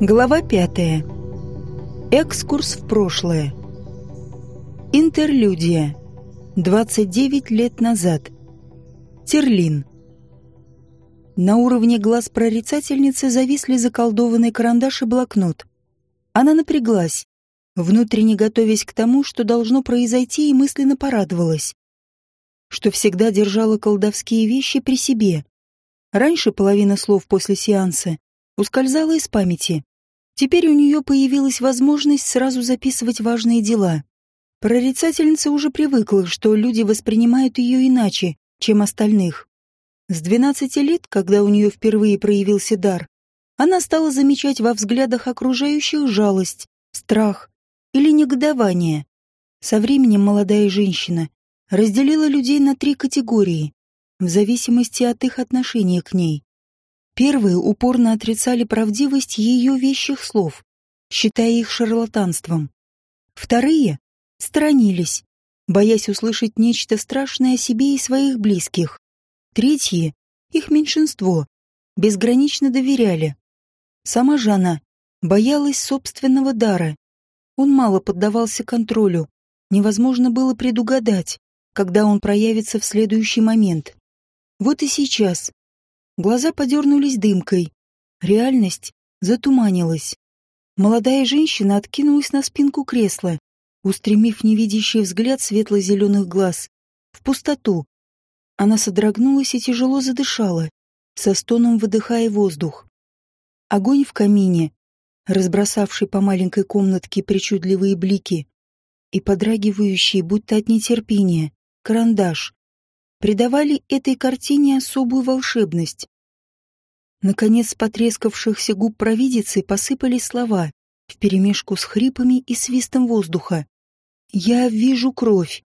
Глава пятая. Экскурс в прошлое. Интерлюдия. 29 лет назад. Терлин. На уровне глаз прорицательницы зависли заколдованный карандаш и блокнот. Она напряглась, внутренне готовясь к тому, что должно произойти, и мысленно порадовалась, что всегда держала колдовские вещи при себе. Раньше половина слов после сеанса ускользала из памяти. Теперь у нее появилась возможность сразу записывать важные дела. Прорицательница уже привыкла, что люди воспринимают ее иначе, чем остальных. С 12 лет, когда у нее впервые проявился дар, она стала замечать во взглядах окружающих жалость, страх или негодование. Со временем молодая женщина разделила людей на три категории, в зависимости от их отношения к ней. Первые упорно отрицали правдивость ее вещих слов, считая их шарлатанством. Вторые сторонились, боясь услышать нечто страшное о себе и своих близких. Третьи, их меньшинство, безгранично доверяли. Сама же она боялась собственного дара. Он мало поддавался контролю. Невозможно было предугадать, когда он проявится в следующий момент. Вот и сейчас. Глаза подернулись дымкой. Реальность затуманилась. Молодая женщина откинулась на спинку кресла, устремив невидящий взгляд светло-зеленых глаз в пустоту, она содрогнулась и тяжело задышала, со стоном выдыхая воздух. Огонь в камине, разбросавший по маленькой комнатке причудливые блики и подрагивающие, будто от нетерпения, карандаш, придавали этой картине особую волшебность. Наконец, с потрескавшихся губ провидицы посыпались слова, вперемешку с хрипами и свистом воздуха. «Я вижу кровь,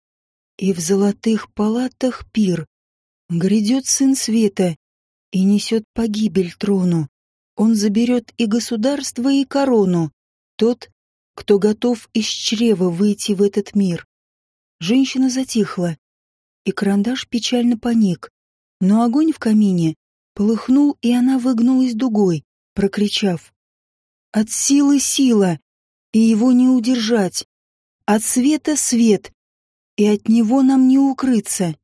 и в золотых палатах пир, Грядет сын света и несет погибель трону. Он заберет и государство, и корону. Тот, кто готов из чрева выйти в этот мир. Женщина затихла, и карандаш печально поник. Но огонь в камине полыхнул, и она выгнулась дугой, прокричав. «От силы сила, и его не удержать! От света свет, и от него нам не укрыться!»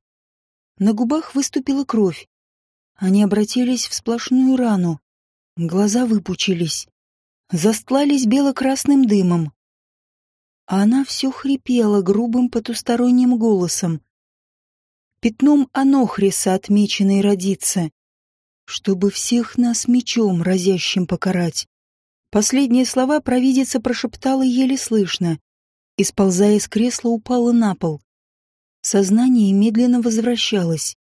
На губах выступила кровь. Они обратились в сплошную рану. Глаза выпучились. Застлались бело-красным дымом. А она все хрипела грубым потусторонним голосом. Пятном Анохриса отмеченной родится, чтобы всех нас мечом разящим покарать. Последние слова провидица прошептала еле слышно и, сползая с кресла, упала на пол. Сознание медленно возвращалось,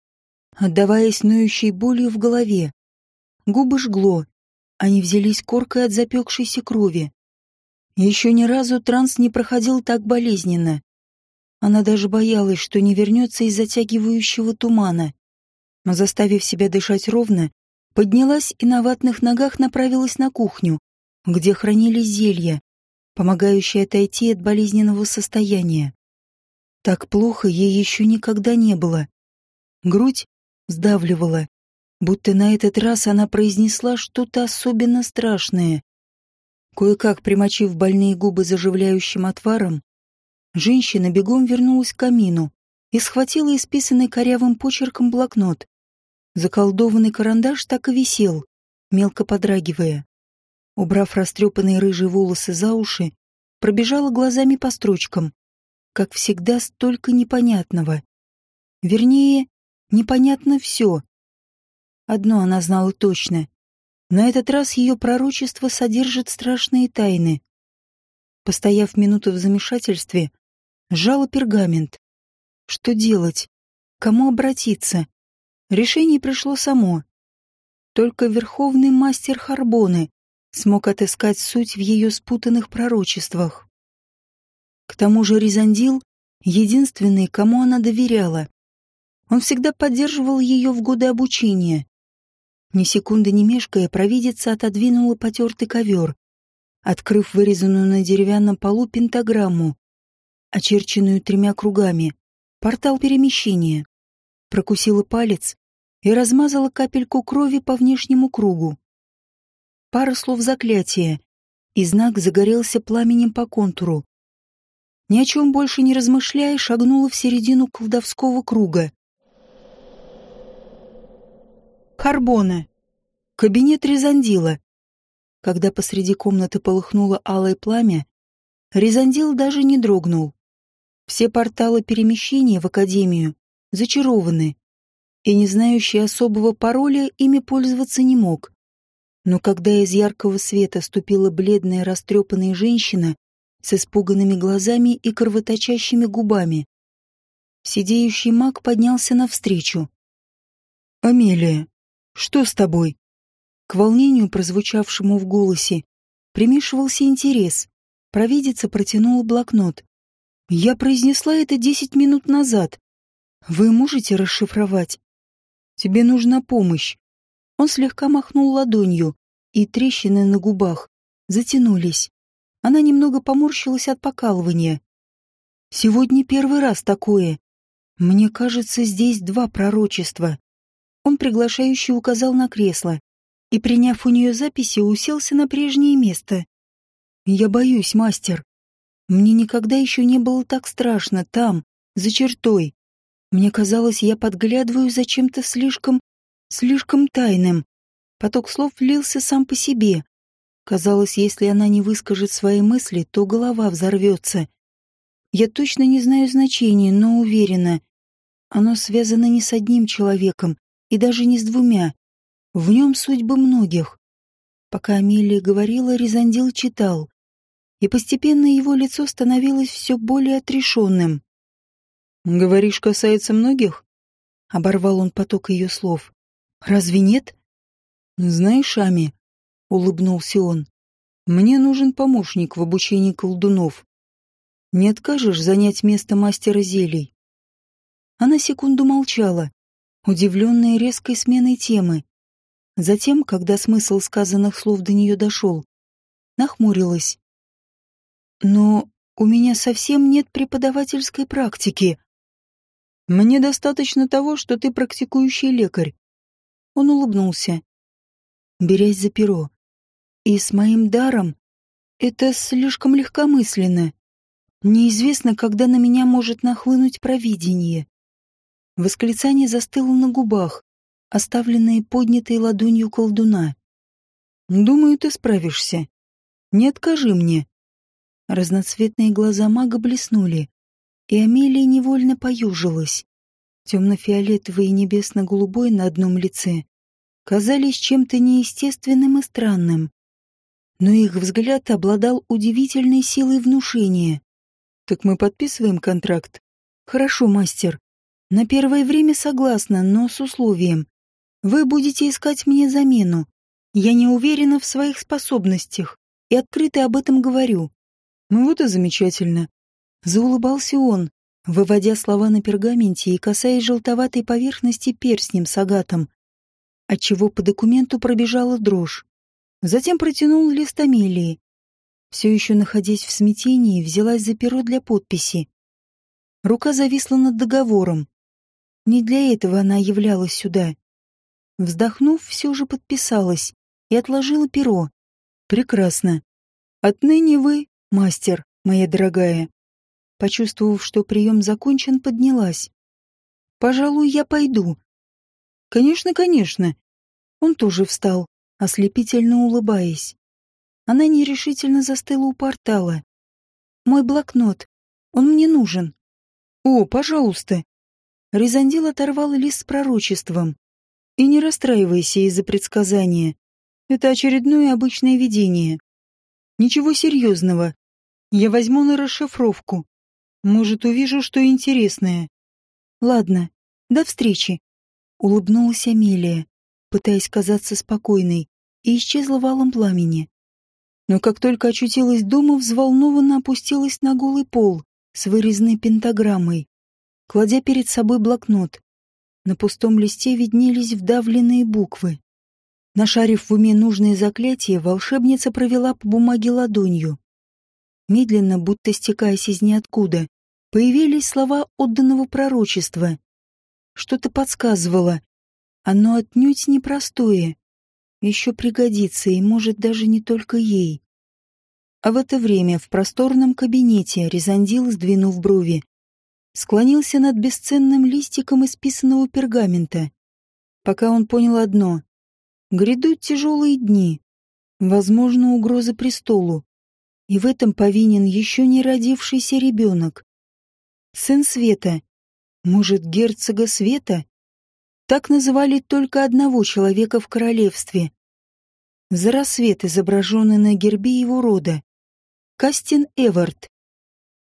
отдаваясь ноющей болью в голове. Губы жгло, они взялись коркой от запекшейся крови. Еще ни разу транс не проходил так болезненно. Она даже боялась, что не вернется из затягивающего тумана. Но, заставив себя дышать ровно, поднялась и на ватных ногах направилась на кухню, где хранились зелья, помогающие отойти от болезненного состояния. Так плохо ей еще никогда не было. Грудь сдавливала, будто на этот раз она произнесла что-то особенно страшное. Кое-как примочив больные губы заживляющим отваром, женщина бегом вернулась к камину и схватила исписанный корявым почерком блокнот. Заколдованный карандаш так и висел, мелко подрагивая. Убрав растрепанные рыжие волосы за уши, пробежала глазами по строчкам как всегда, столько непонятного. Вернее, непонятно все. Одно она знала точно. На этот раз ее пророчество содержит страшные тайны. Постояв минуту в замешательстве, сжала пергамент. Что делать? Кому обратиться? Решение пришло само. Только верховный мастер Харбоны смог отыскать суть в ее спутанных пророчествах. К тому же Ризандил — единственный, кому она доверяла. Он всегда поддерживал ее в годы обучения. Ни секунды не мешкая, провидица отодвинула потертый ковер, открыв вырезанную на деревянном полу пентаграмму, очерченную тремя кругами, портал перемещения. Прокусила палец и размазала капельку крови по внешнему кругу. Пара слов заклятия, и знак загорелся пламенем по контуру. Ни о чем больше не размышляя, шагнула в середину колдовского круга. Харбона. Кабинет Резандила. Когда посреди комнаты полыхнуло алое пламя, Резандил даже не дрогнул. Все порталы перемещения в Академию зачарованы, и не знающий особого пароля ими пользоваться не мог. Но когда из яркого света ступила бледная растрепанная женщина с испуганными глазами и кровоточащими губами, сидеющий маг поднялся навстречу. «Амелия, что с тобой?» К волнению, прозвучавшему в голосе, примешивался интерес. Провидица протянула блокнот. «Я произнесла это десять минут назад. Вы можете расшифровать?» «Тебе нужна помощь. Он слегка махнул ладонью, и трещины на губах затянулись. Она немного поморщилась от покалывания. «Сегодня первый раз такое. Мне кажется, здесь два пророчества». Он приглашающе указал на кресло и, приняв у нее записи, уселся на прежнее место. «Я боюсь, мастер. Мне никогда еще не было так страшно там, за чертой. Мне казалось, я подглядываю за чем-то слишком слишком тайным. Поток слов влился сам по себе. Казалось, если она не выскажет свои мысли, то голова взорвется. Я точно не знаю значения, но уверена. Оно связано не с одним человеком и даже не с двумя. В нем судьбы многих. Пока Амелия говорила, Резандил читал. И постепенно его лицо становилось все более отрешенным. «Говоришь, касается многих?» Оборвал он поток ее слов. Разве нет? Знаешь, Ами, улыбнулся он, мне нужен помощник в обучении колдунов. Не откажешь занять место мастера зелий? Она секунду молчала, удивленная резкой сменой темы. Затем, когда смысл сказанных слов до нее дошел, нахмурилась. «Но у меня совсем нет преподавательской практики. Мне достаточно того, что ты практикующий лекарь. Он улыбнулся, берясь за перо. И с моим даром это слишком легкомысленно. Неизвестно, когда на меня может нахлынуть провидение. Восклицание застыло на губах, оставленное поднятой ладонью колдуна. «Думаю, ты справишься. Не откажи мне». Разноцветные глаза мага блеснули, и Амелия невольно поюжилась темно-фиолетовый и небесно-голубой на одном лице, казались чем-то неестественным и странным. Но их взгляд обладал удивительной силой внушения. «Так мы подписываем контракт?» «Хорошо, мастер. На первое время согласна, но с условием. Вы будете искать мне замену. Я не уверена в своих способностях и открыто об этом говорю». «Ну вот и замечательно». Заулыбался он, выводя слова на пергаменте и касаясь желтоватой поверхности перстнем с агатом, отчего по документу пробежала дрожь. Затем протянул лист Амелии. Все еще находясь в смятении, взялась за перо для подписи. Рука зависла над договором. Не для этого она являлась сюда. Вздохнув, все же подписалась и отложила перо. «Прекрасно. Отныне вы, мастер, моя дорогая, Почувствовав, что прием закончен, поднялась. «Пожалуй, я пойду». «Конечно, конечно». Он тоже встал, ослепительно улыбаясь. Она нерешительно застыла у портала. «Мой блокнот. Он мне нужен». «О, пожалуйста». Резандил оторвал лист с пророчеством. «И не расстраивайся из-за предсказания. Это очередное обычное видение. Ничего серьезного. Я возьму на расшифровку. Может, увижу что интересное. Ладно, до встречи. Улыбнулась Амелия, пытаясь казаться спокойной, и исчезла валом пламени. Но как только очутилась дома, взволнованно опустилась на голый пол с вырезанной пентаграммой, кладя перед собой блокнот. На пустом листе виднелись вдавленные буквы. Нашарив в уме нужные заклятия, волшебница провела по бумаге ладонью. Медленно, будто стекаясь из ниоткуда, появились слова отданного пророчества. Что-то подсказывало. Оно отнюдь непростое. Еще пригодится, и может даже не только ей. А в это время в просторном кабинете Резандил, сдвинув брови, склонился над бесценным листиком исписанного пергамента. Пока он понял одно — грядут тяжелые дни, возможно, угроза престолу, и в этом повинен еще не родившийся ребенок. Сын Света, может, герцога Света? Так называли только одного человека в королевстве. За рассвет, изображенный на гербе его рода. Кастин Эвард.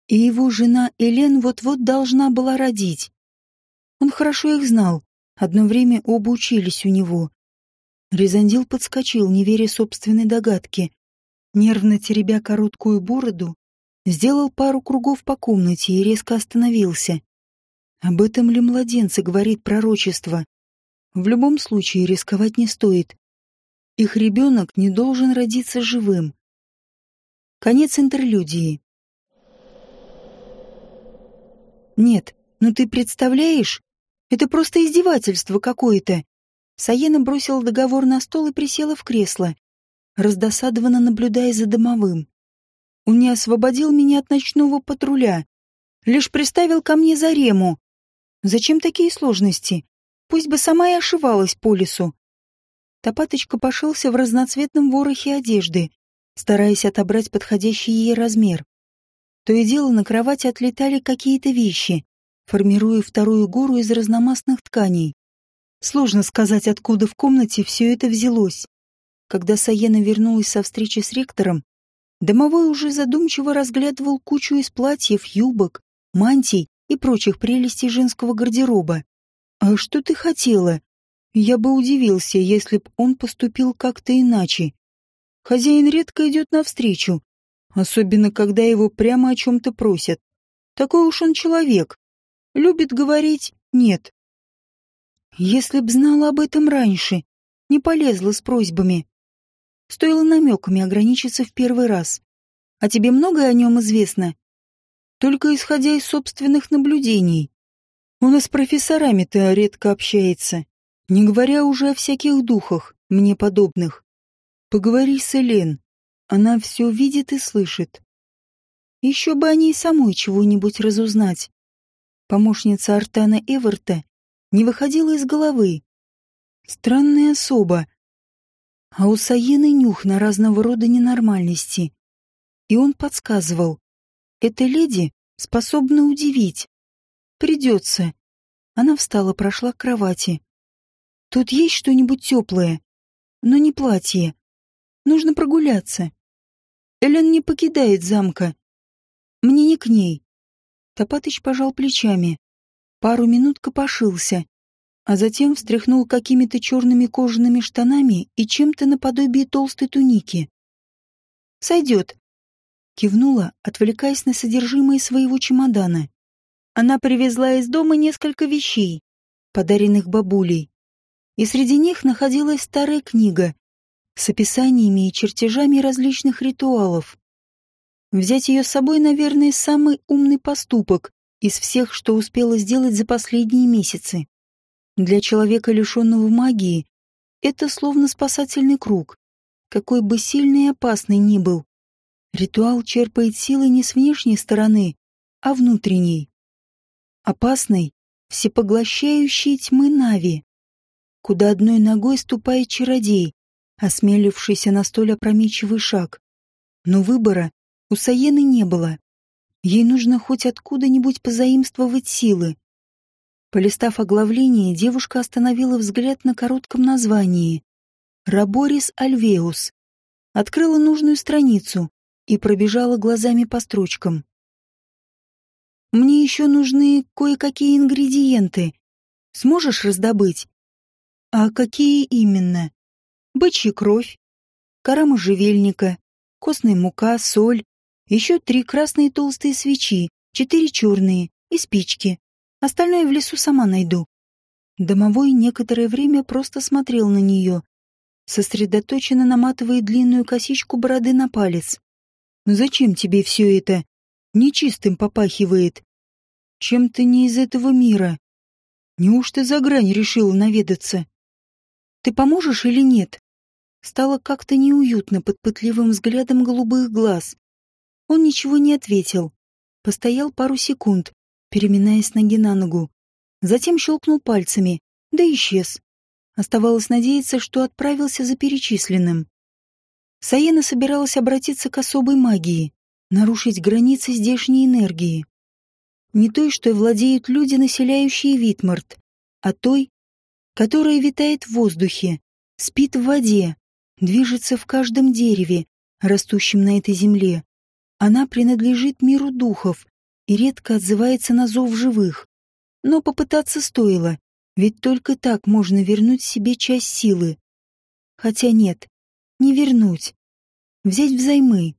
И его жена Элен вот-вот должна была родить. Он хорошо их знал, одно время оба учились у него. Резандил подскочил, не веря собственной догадке. Нервно теребя короткую бороду, сделал пару кругов по комнате и резко остановился. Об этом ли младенце говорит пророчество? В любом случае рисковать не стоит. Их ребенок не должен родиться живым. Конец интерлюдии. Нет, ну ты представляешь? Это просто издевательство какое-то. Саена бросила договор на стол и присела в кресло, раздосадованно наблюдая за домовым. Он не освободил меня от ночного патруля, лишь приставил ко мне Зарему. Зачем такие сложности? Пусть бы сама и ошивалась по лесу. Топаточка пошелся в разноцветном ворохе одежды, стараясь отобрать подходящий ей размер. То и дело на кровати отлетали какие-то вещи, формируя вторую гору из разномастных тканей. Сложно сказать, откуда в комнате все это взялось. Когда Саена вернулась со встречи с ректором, домовой уже задумчиво разглядывал кучу из платьев, юбок, мантий и прочих прелестей женского гардероба. «А что ты хотела?» Я бы удивился, если б он поступил как-то иначе. Хозяин редко идет навстречу, особенно когда его прямо о чем-то просят. Такой уж он человек. Любит говорить «нет». Если б знала об этом раньше, не полезла с просьбами. Стоило намеками ограничиться в первый раз. А тебе многое о нем известно? Только исходя из собственных наблюдений. Он и с профессорами-то редко общается, не говоря уже о всяких духах, мне подобных. Поговори с Элен, она все видит и слышит. Еще бы о ней самой чего-нибудь разузнать. Помощница Артана Эверта не выходила из головы. Странная особа, а у Саены нюх на разного рода ненормальности. И он подсказывал. Эта леди способна удивить. Придется. Она встала, прошла к кровати. Тут есть что-нибудь теплое, но не платье. Нужно прогуляться. Элен не покидает замка. Мне не к ней. Топатыч пожал плечами. Пару минут копошился а затем встряхнул какими-то черными кожаными штанами и чем-то наподобие толстой туники. «Сойдет», — кивнула, отвлекаясь на содержимое своего чемодана. Она привезла из дома несколько вещей, подаренных бабулей, и среди них находилась старая книга с описаниями и чертежами различных ритуалов. Взять ее с собой, наверное, самый умный поступок из всех, что успела сделать за последние месяцы. Для человека, лишенного магии, это словно спасательный круг, какой бы сильный и опасный ни был. Ритуал черпает силы не с внешней стороны, а внутренней. Опасной, всепоглощающей тьмы Нави, куда одной ногой ступает чародей, осмелившийся на столь опрометчивый шаг. Но выбора у Саены не было. Ей нужно хоть откуда-нибудь позаимствовать силы, Полистав оглавление, девушка остановила взгляд на коротком названии «Раборис альвеус». Открыла нужную страницу и пробежала глазами по строчкам. «Мне еще нужны кое-какие ингредиенты. Сможешь раздобыть?» «А какие именно?» «Бычья кровь, кора можжевельника, костная мука, соль, еще три красные толстые свечи, четыре черные и спички. Остальное в лесу сама найду. Домовой некоторое время просто смотрел на нее, сосредоточенно наматывая длинную косичку бороды на палец. «Ну зачем тебе все это? Нечистым попахивает. Чем-то не из этого мира. Неужто за грань решила наведаться? Ты поможешь или нет?» Стало как-то неуютно под пытливым взглядом голубых глаз, Он ничего не ответил. Постоял пару секунд, переминаясь с ноги на ногу. Затем щелкнул пальцами, да исчез. Оставалось надеяться, что отправился за перечисленным. Саена собиралась обратиться к особой магии, нарушить границы здешней энергии. Не той, что владеют люди, населяющие Витмарт, а той, которая витает в воздухе, спит в воде, движется в каждом дереве, растущем на этой земле. Она принадлежит миру духов и редко отзывается на зов живых. Но попытаться стоило, ведь только так можно вернуть себе часть силы. Хотя нет, не вернуть. Взять взаймы.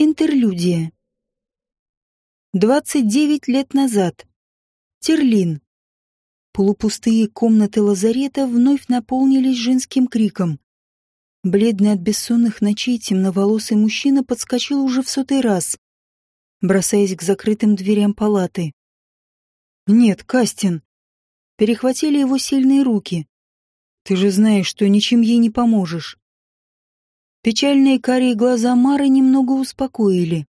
Интерлюдия. 29 лет назад. Терлин. Полупустые комнаты лазарета вновь наполнились женским криком. Бледный от бессонных ночей темноволосый мужчина подскочил уже в сотый раз, бросаясь к закрытым дверям палаты. «Нет, Кастин!» Перехватили его сильные руки. «Ты же знаешь, что ничем ей не поможешь». Печальные карие глаза Мары немного успокоили.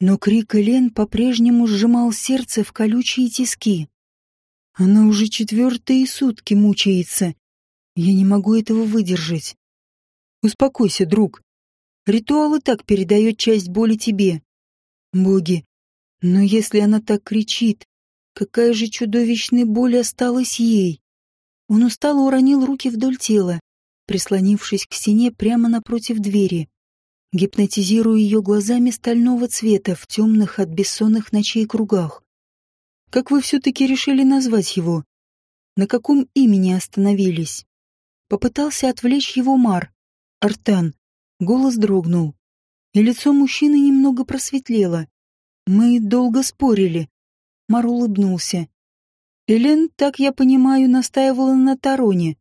Но крик Элен по-прежнему сжимал сердце в колючие тиски. Она уже четвертые сутки мучается. Я не могу этого выдержать. Успокойся, друг. Ритуал и так передает часть боли тебе. Боги, но если она так кричит, Какая же чудовищная боль осталась ей. Он устало уронил руки вдоль тела, прислонившись к стене прямо напротив двери, гипнотизируя ее глазами стального цвета в темных от бессонных ночей кругах. «Как вы все-таки решили назвать его? На каком имени остановились?» Попытался отвлечь его Мар. Артан. Голос дрогнул. И лицо мужчины немного просветлело. Мы долго спорили, Мар улыбнулся. Элен, так я понимаю, настаивала на Тароне.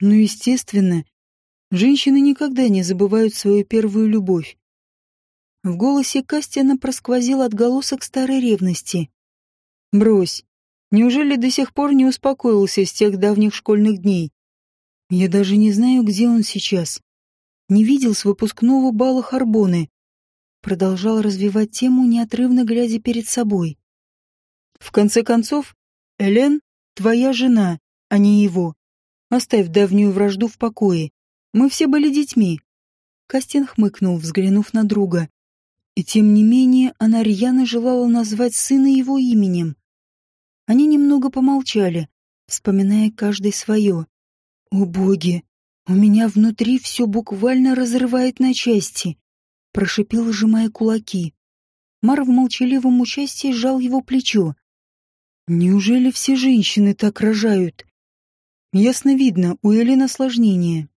Ну, естественно, женщины никогда не забывают свою первую любовь. В голосе Кастина просквозил отголосок старой ревности. «Брось, неужели до сих пор не успокоился с тех давних школьных дней? Я даже не знаю, где он сейчас. Не видел с выпускного бала Харбоны». Продолжал развивать тему, неотрывно глядя перед собой. В конце концов, Элен — твоя жена, а не его. Оставь давнюю вражду в покое. Мы все были детьми. Костин хмыкнул, взглянув на друга. И тем не менее она рьяно желала назвать сына его именем. Они немного помолчали, вспоминая каждый свое. «О боги! У меня внутри все буквально разрывает на части!» Прошипел, сжимая кулаки. Мар в молчаливом участии сжал его плечо. Неужели все женщины так рожают? Ясно видно, у Элины осложнение.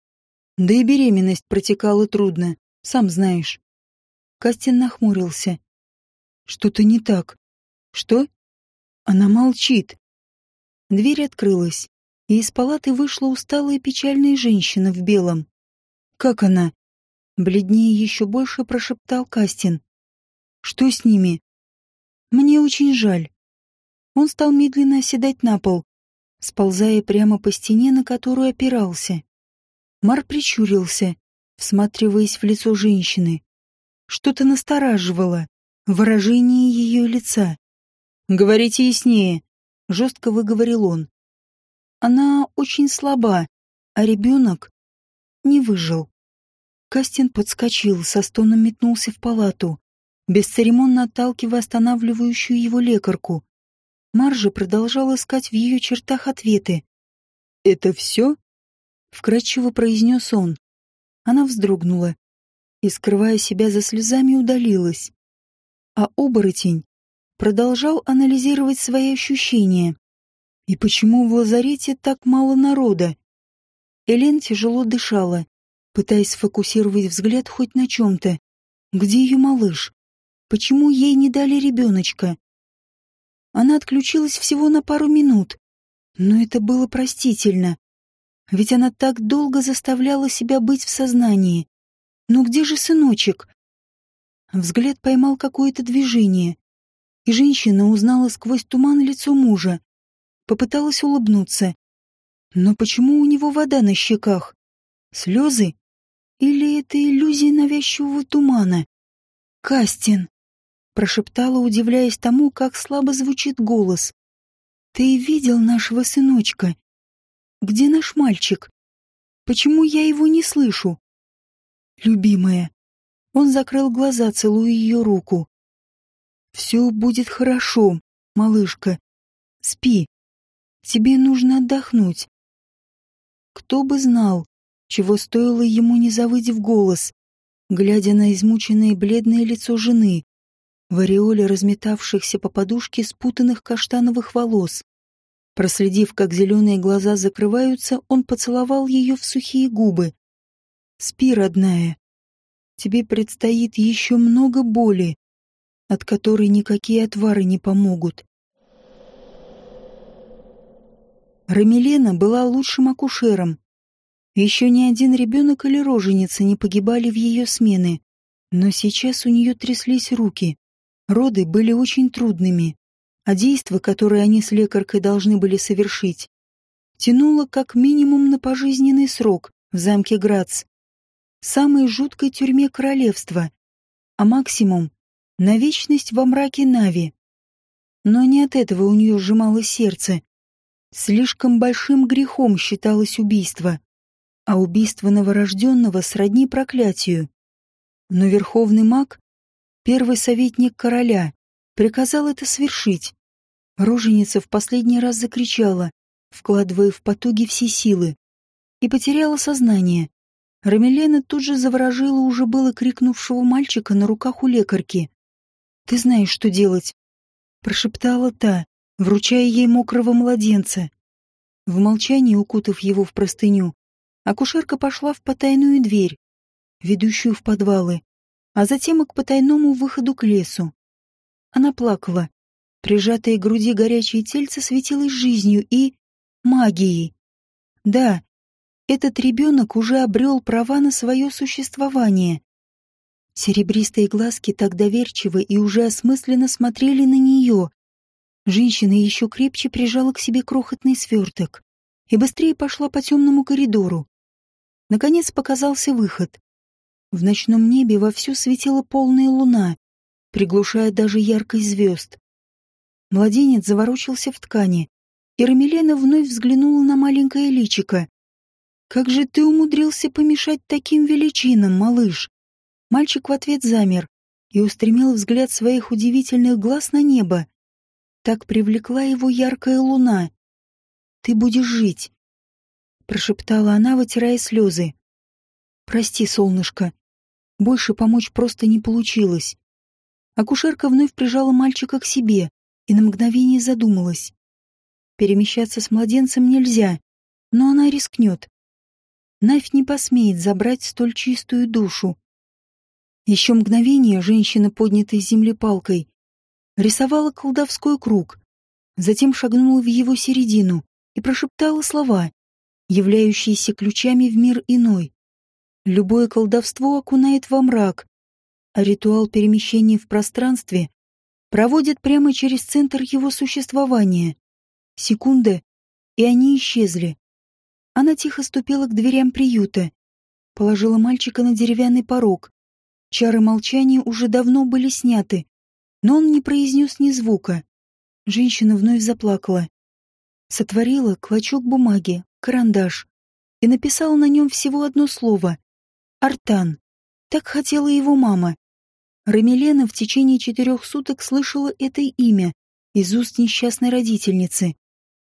Да и беременность протекала трудно, сам знаешь. Кастин нахмурился. Что-то не так. Что? Она молчит. Дверь открылась, и из палаты вышла усталая печальная женщина в белом. Как она? Бледнее еще больше прошептал Кастин. Что с ними? Мне очень жаль. Он стал медленно оседать на пол, сползая прямо по стене, на которую опирался. Мар прищурился, всматриваясь в лицо женщины. Что-то настораживало, выражение ее лица. «Говорите яснее», — жестко выговорил он. «Она очень слаба, а ребенок не выжил». Кастин подскочил, со стоном метнулся в палату, бесцеремонно отталкивая останавливающую его лекарку. Маржа продолжал искать в ее чертах ответы. «Это все?» — вкратчиво произнес он. Она вздрогнула и, скрывая себя за слезами, удалилась. А оборотень продолжал анализировать свои ощущения. И почему в лазарете так мало народа? Элен тяжело дышала, пытаясь сфокусировать взгляд хоть на чем-то. Где ее малыш? Почему ей не дали ребеночка? Она отключилась всего на пару минут. Но это было простительно. Ведь она так долго заставляла себя быть в сознании. Но где же сыночек? Взгляд поймал какое-то движение. И женщина узнала сквозь туман лицо мужа. Попыталась улыбнуться. Но почему у него вода на щеках? Слезы? Или это иллюзия навязчивого тумана? Кастин, прошептала, удивляясь тому, как слабо звучит голос. Ты видел нашего сыночка? Где наш мальчик? Почему я его не слышу? Любимая. Он закрыл глаза, целуя ее руку. Все будет хорошо, малышка. Спи. Тебе нужно отдохнуть. Кто бы знал, чего стоило ему не завыть в голос, глядя на измученное бледное лицо жены, в ореоле разметавшихся по подушке спутанных каштановых волос. Проследив, как зеленые глаза закрываются, он поцеловал ее в сухие губы. «Спи, родная. Тебе предстоит еще много боли, от которой никакие отвары не помогут. Рамилена была лучшим акушером. Еще ни один ребенок или роженица не погибали в ее смены. Но сейчас у нее тряслись руки. Роды были очень трудными, а действо, которое они с лекаркой должны были совершить, тянуло как минимум на пожизненный срок в замке Грац, самой жуткой тюрьме королевства, а максимум — на вечность во мраке Нави. Но не от этого у нее сжималось сердце. Слишком большим грехом считалось убийство, а убийство новорожденного сродни проклятию. Но верховный маг, первый советник короля, приказал это свершить. Роженица в последний раз закричала, вкладывая в потуги все силы, и потеряла сознание. Рамелена тут же заворожила уже было крикнувшего мальчика на руках у лекарки. «Ты знаешь, что делать», — прошептала та, вручая ей мокрого младенца. В молчании, укутав его в простыню, акушерка пошла в потайную дверь, ведущую в подвалы, а затем и к потайному выходу к лесу. Она плакала. Прижатое к груди горячее тельце светилось жизнью и... магией. Да, этот ребенок уже обрел права на свое существование. Серебристые глазки так доверчиво и уже осмысленно смотрели на нее, Женщина еще крепче прижала к себе крохотный сверток и быстрее пошла по темному коридору. Наконец показался выход. В ночном небе вовсю светила полная луна, приглушая даже яркость звезд. Младенец заворочился в ткани, и Рамилена вновь взглянула на маленькое личико. «Как же ты умудрился помешать таким величинам, малыш?» Мальчик в ответ замер и устремил взгляд своих удивительных глаз на небо. Так привлекла его яркая луна. «Ты будешь жить», — прошептала она, вытирая слезы. «Прости, солнышко. Больше помочь просто не получилось». Акушерка вновь прижала мальчика к себе и на мгновение задумалась. Перемещаться с младенцем нельзя, но она рискнет. Навь не посмеет забрать столь чистую душу. Еще мгновение женщина, поднятая с земли палкой, рисовала колдовской круг, затем шагнула в его середину и прошептала слова, являющиеся ключами в мир иной. Любое колдовство окунает во мрак, а ритуал перемещения в пространстве проводит прямо через центр его существования. Секунда, и они исчезли. Она тихо ступила к дверям приюта, положила мальчика на деревянный порог. Чары молчания уже давно были сняты, но он не произнес ни звука. Женщина вновь заплакала. Сотворила клочок бумаги, карандаш, и написала на нем всего одно слово — «Артан». Так хотела его мама. Рамилена в течение четырех суток слышала это имя из уст несчастной родительницы.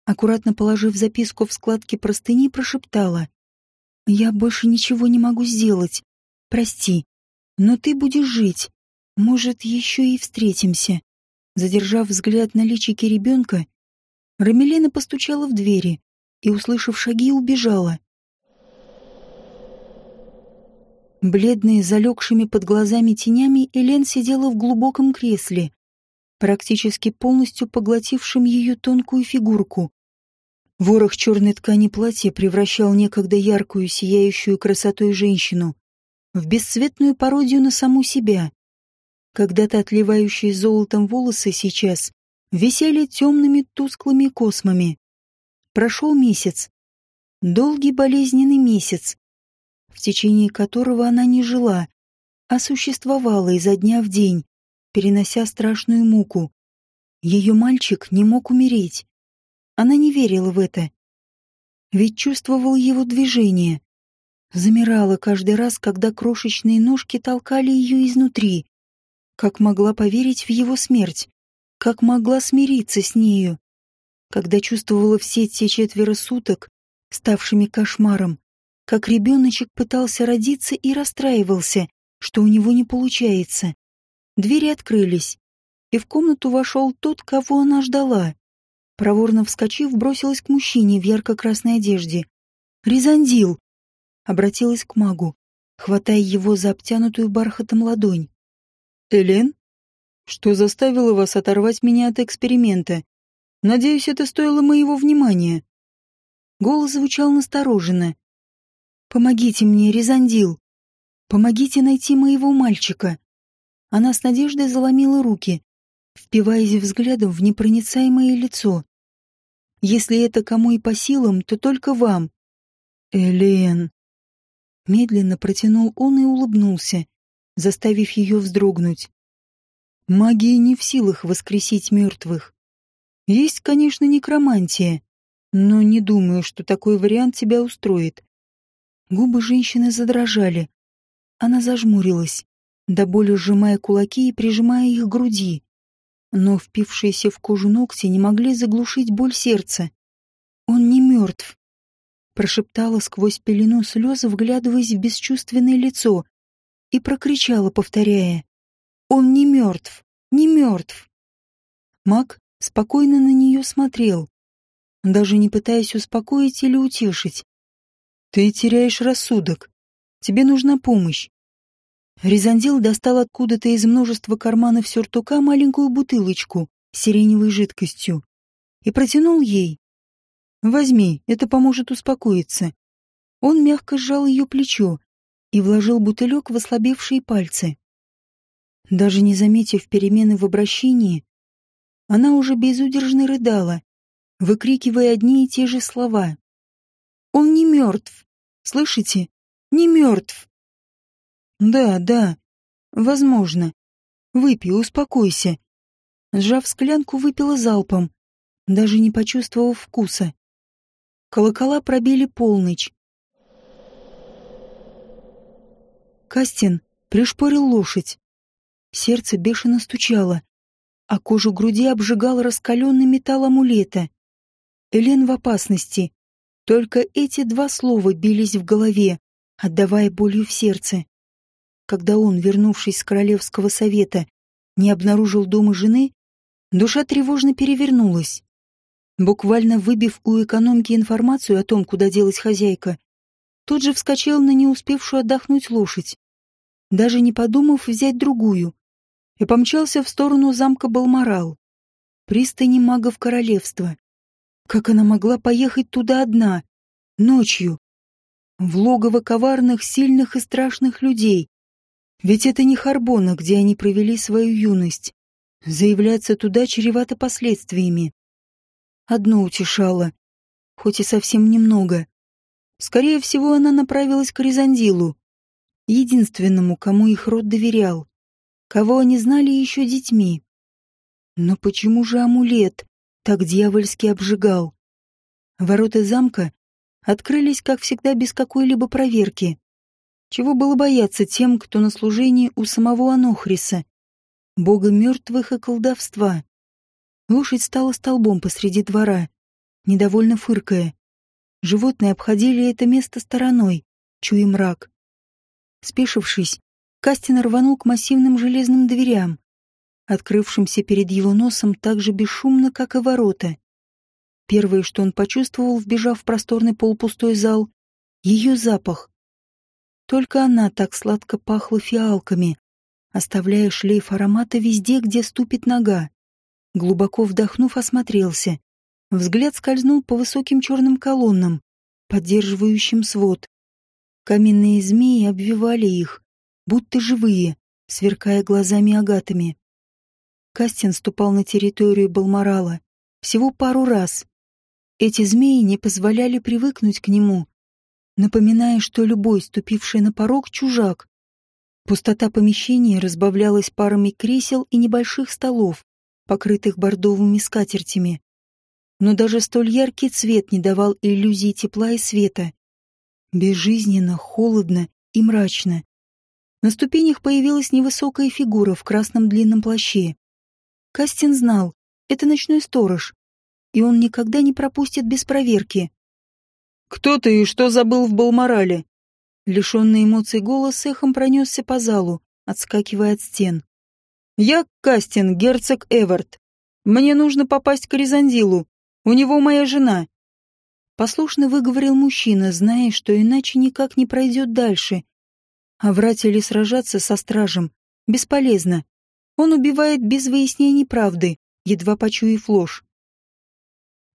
Аккуратно положив записку в складки простыни, прошептала. «Я больше ничего не могу сделать. Прости, но ты будешь жить. Может, еще и встретимся. Задержав взгляд на личике ребенка, Рамелена постучала в двери и, услышав шаги, убежала. Бледная, залегшими под глазами тенями, Элен сидела в глубоком кресле, практически полностью поглотившим ее тонкую фигурку. Ворох черной ткани платья превращал некогда яркую, сияющую красотой женщину в бесцветную пародию на саму себя. Когда-то отливающие золотом волосы сейчас висели темными тусклыми космами. Прошел месяц. Долгий болезненный месяц, в течение которого она не жила, а существовала изо дня в день, перенося страшную муку. Ее мальчик не мог умереть. Она не верила в это. Ведь чувствовал его движение. Замирала каждый раз, когда крошечные ножки толкали ее изнутри. Как могла поверить в его смерть? Как могла смириться с нею? Когда чувствовала все те четверо суток, ставшими кошмаром, как ребеночек пытался родиться и расстраивался, что у него не получается. Двери открылись, и в комнату вошел тот, кого она ждала. Проворно вскочив, бросилась к мужчине в ярко-красной одежде. «Резандил!» Обратилась к магу, хватая его за обтянутую бархатом ладонь. «Элен? Что заставило вас оторвать меня от эксперимента? Надеюсь, это стоило моего внимания». Голос звучал настороженно. «Помогите мне, Резандил! Помогите найти моего мальчика!» Она с надеждой заломила руки, впиваясь взглядом в непроницаемое лицо. «Если это кому и по силам, то только вам». «Элен...» Медленно протянул он и улыбнулся, заставив ее вздрогнуть. «Магия не в силах воскресить мертвых. Есть, конечно, некромантия, но не думаю, что такой вариант тебя устроит». Губы женщины задрожали. Она зажмурилась до боли сжимая кулаки и прижимая их к груди. Но впившиеся в кожу ногти не могли заглушить боль сердца. «Он не мертв», — прошептала сквозь пелену слезы, вглядываясь в бесчувственное лицо, и прокричала, повторяя. «Он не мертв, не мертв». Мак спокойно на нее смотрел, даже не пытаясь успокоить или утешить. «Ты теряешь рассудок. Тебе нужна помощь. Резандил достал откуда-то из множества карманов сюртука маленькую бутылочку с сиреневой жидкостью и протянул ей. «Возьми, это поможет успокоиться». Он мягко сжал ее плечо и вложил бутылек в ослабевшие пальцы. Даже не заметив перемены в обращении, она уже безудержно рыдала, выкрикивая одни и те же слова. «Он не мертв! Слышите? Не мертв!» Да, да, возможно. Выпей, успокойся. Сжав склянку, выпила залпом, даже не почувствовав вкуса. Колокола пробили полночь. Кастин пришпорил лошадь. Сердце бешено стучало, а кожу груди обжигал раскаленный металл амулета. Элен в опасности. Только эти два слова бились в голове, отдавая болью в сердце когда он, вернувшись с Королевского совета, не обнаружил дома жены, душа тревожно перевернулась. Буквально выбив у экономки информацию о том, куда делась хозяйка, тут же вскочил на не успевшую отдохнуть лошадь, даже не подумав взять другую, и помчался в сторону замка Балморал, пристани магов королевства. Как она могла поехать туда одна, ночью, в логово коварных, сильных и страшных людей, ведь это не Харбона, где они провели свою юность. Заявляться туда чревато последствиями. Одно утешало, хоть и совсем немного. Скорее всего, она направилась к Ризандилу, единственному, кому их род доверял, кого они знали еще детьми. Но почему же амулет так дьявольски обжигал? Ворота замка открылись, как всегда, без какой-либо проверки. Чего было бояться тем, кто на служении у самого Анохриса, бога мертвых и колдовства? Лошадь стала столбом посреди двора, недовольно фыркая. Животные обходили это место стороной, чуя мрак. Спешившись, Кастин рванул к массивным железным дверям, открывшимся перед его носом так же бесшумно, как и ворота. Первое, что он почувствовал, вбежав в просторный полупустой зал, — ее запах. Только она так сладко пахла фиалками, оставляя шлейф аромата везде, где ступит нога. Глубоко вдохнув, осмотрелся. Взгляд скользнул по высоким черным колоннам, поддерживающим свод. Каменные змеи обвивали их, будто живые, сверкая глазами агатами. Кастин ступал на территорию Балморала всего пару раз. Эти змеи не позволяли привыкнуть к нему, напоминая, что любой, ступивший на порог, чужак. Пустота помещения разбавлялась парами кресел и небольших столов, покрытых бордовыми скатертями. Но даже столь яркий цвет не давал иллюзии тепла и света. Безжизненно, холодно и мрачно. На ступенях появилась невысокая фигура в красном длинном плаще. Кастин знал, это ночной сторож, и он никогда не пропустит без проверки. «Кто ты и что забыл в Балморале?» Лишенный эмоций голос эхом пронесся по залу, отскакивая от стен. «Я Кастин, герцог Эвард. Мне нужно попасть к Резандилу. У него моя жена». Послушно выговорил мужчина, зная, что иначе никак не пройдет дальше. А врать или сражаться со стражем бесполезно. Он убивает без выяснений правды, едва почуяв ложь.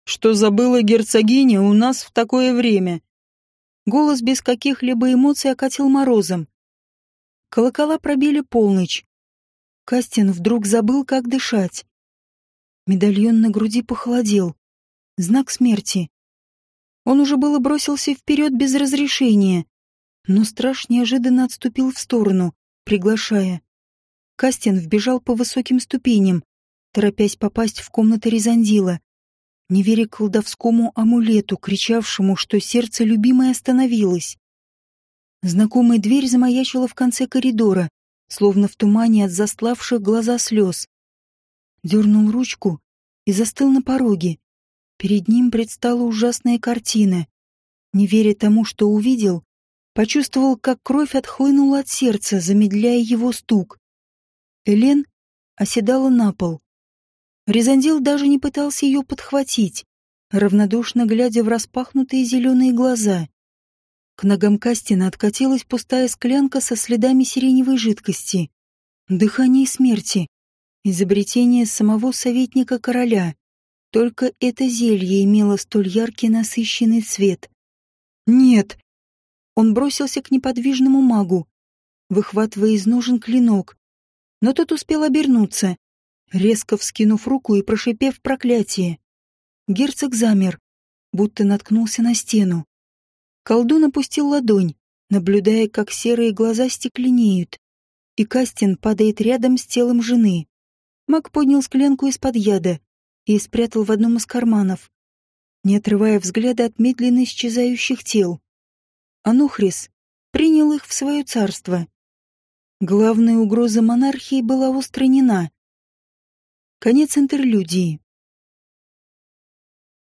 Что забыла герцогиня у нас в такое время? Голос без каких-либо эмоций окатил морозом. Колокола пробили полночь. Кастин вдруг забыл, как дышать. Медальон на груди похолодел. Знак смерти. Он уже было бросился вперед без разрешения, но страж неожиданно отступил в сторону, приглашая. Кастин вбежал по высоким ступеням, торопясь попасть в комнату Резандила не веря колдовскому амулету, кричавшему, что сердце любимой остановилось. Знакомая дверь замаячила в конце коридора, словно в тумане от застлавших глаза слез. Дернул ручку и застыл на пороге. Перед ним предстала ужасная картина. Не веря тому, что увидел, почувствовал, как кровь отхлынула от сердца, замедляя его стук. Элен оседала на пол, Резандил даже не пытался ее подхватить, равнодушно глядя в распахнутые зеленые глаза. К ногам Кастина откатилась пустая склянка со следами сиреневой жидкости. Дыхание смерти. Изобретение самого советника короля. Только это зелье имело столь яркий насыщенный цвет. «Нет!» Он бросился к неподвижному магу, выхватывая из ножен клинок. Но тот успел обернуться, резко вскинув руку и прошипев проклятие. Герцог замер, будто наткнулся на стену. Колдун опустил ладонь, наблюдая, как серые глаза стекленеют, и Кастин падает рядом с телом жены. Маг поднял склянку из-под яда и спрятал в одном из карманов, не отрывая взгляда от медленно исчезающих тел. Анухрис принял их в свое царство. Главная угроза монархии была устранена. Конец интерлюдии.